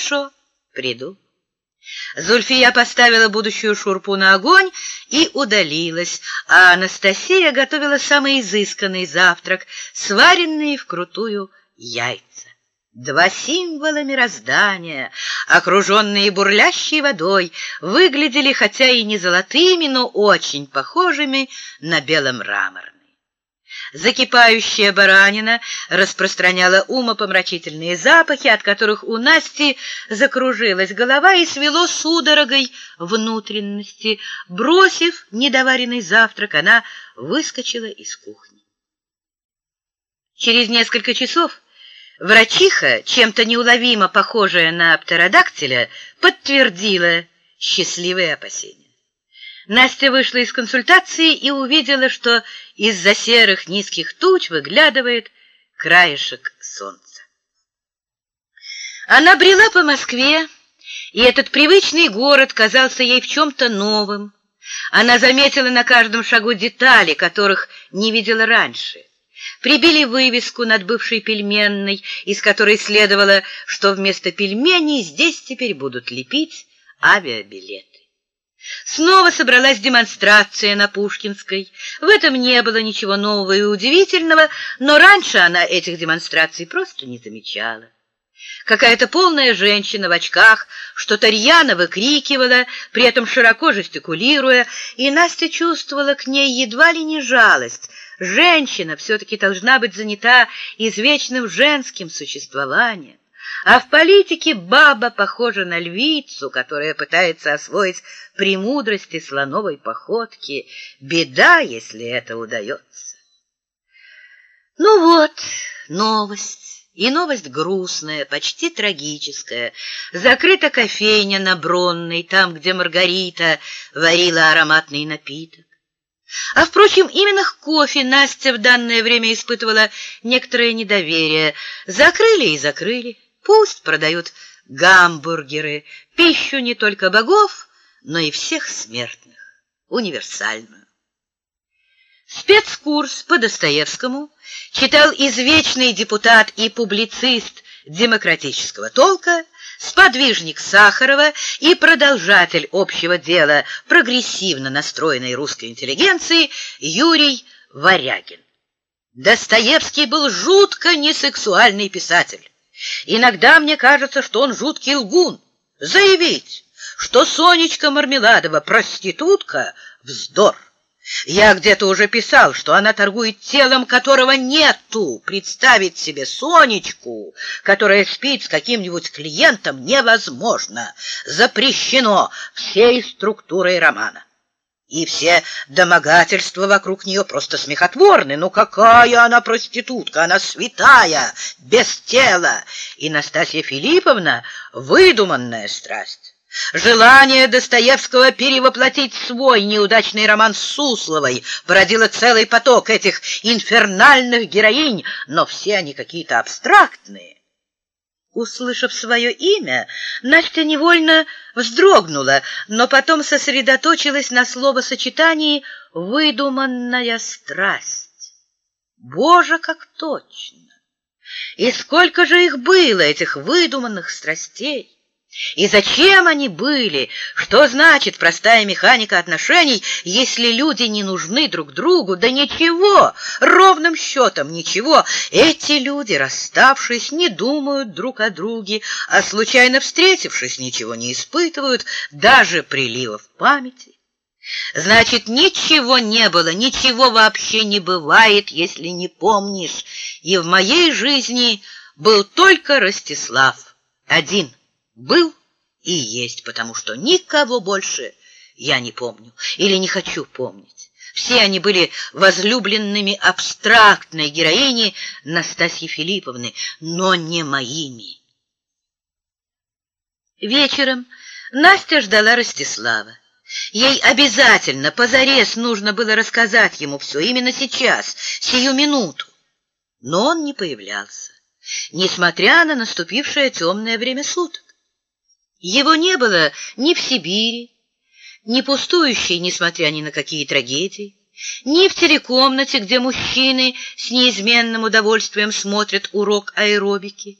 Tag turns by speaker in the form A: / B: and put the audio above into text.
A: Хорошо, приду. Зульфия поставила будущую шурпу на огонь и удалилась, а Анастасия готовила самый изысканный завтрак, сваренные вкрутую яйца. Два символа мироздания, окруженные бурлящей водой, выглядели хотя и не золотыми, но очень похожими на беломраморные. Закипающая баранина распространяла умопомрачительные запахи, от которых у Насти закружилась голова и свело судорогой внутренности. Бросив недоваренный завтрак, она выскочила из кухни. Через несколько часов врачиха, чем-то неуловимо похожая на птеродактиля, подтвердила счастливые опасения. Настя вышла из консультации и увидела, что из-за серых низких туч выглядывает краешек солнца. Она брела по Москве, и этот привычный город казался ей в чем-то новым. Она заметила на каждом шагу детали, которых не видела раньше. Прибили вывеску над бывшей пельменной, из которой следовало, что вместо пельменей здесь теперь будут лепить авиабилеты. Снова собралась демонстрация на Пушкинской. В этом не было ничего нового и удивительного, но раньше она этих демонстраций просто не замечала. Какая-то полная женщина в очках что-то рьяно выкрикивала, при этом широко жестикулируя, и Настя чувствовала к ней едва ли не жалость. Женщина все-таки должна быть занята извечным женским существованием. А в политике баба похожа на львицу, которая пытается освоить премудрости слоновой походки. Беда, если это удается. Ну вот, новость. И новость грустная, почти трагическая. Закрыта кофейня на Бронной, там, где Маргарита варила ароматный напиток. А, впрочем, именно к кофе Настя в данное время испытывала некоторое недоверие. Закрыли и закрыли. Пусть продают гамбургеры, пищу не только богов, но и всех смертных, универсальную. Спецкурс по Достоевскому читал извечный депутат и публицист демократического толка, сподвижник Сахарова и продолжатель общего дела прогрессивно настроенной русской интеллигенции Юрий Варягин. Достоевский был жутко несексуальный писатель. Иногда мне кажется, что он жуткий лгун. Заявить, что Сонечка Мармеладова проститутка — вздор. Я где-то уже писал, что она торгует телом, которого нету. Представить себе Сонечку, которая спит с каким-нибудь клиентом, невозможно. Запрещено всей структурой романа. И все домогательства вокруг нее просто смехотворны. Ну какая она проститутка, она святая, без тела. И Настасья Филипповна — выдуманная страсть. Желание Достоевского перевоплотить свой неудачный роман с Сусловой породило целый поток этих инфернальных героинь, но все они какие-то абстрактные. Услышав свое имя, Настя невольно вздрогнула, но потом сосредоточилась на словосочетании «выдуманная страсть». Боже, как точно! И сколько же их было, этих выдуманных страстей! И зачем они были? Что значит простая механика отношений, если люди не нужны друг другу? Да ничего, ровным счетом ничего. Эти люди, расставшись, не думают друг о друге, а случайно встретившись, ничего не испытывают, даже приливов памяти. Значит, ничего не было, ничего вообще не бывает, если не помнишь. И в моей жизни был только Ростислав, один — был и есть, потому что никого больше я не помню или не хочу помнить. Все они были возлюбленными абстрактной героини Настасьи Филипповны, но не моими. Вечером Настя ждала Ростислава. Ей обязательно, позарез, нужно было рассказать ему все именно сейчас, сию минуту. Но он не появлялся, несмотря на наступившее темное время суток. Его не было ни в Сибири, ни пустующей, несмотря ни на какие трагедии, ни в телекомнате, где мужчины с неизменным удовольствием смотрят урок аэробики.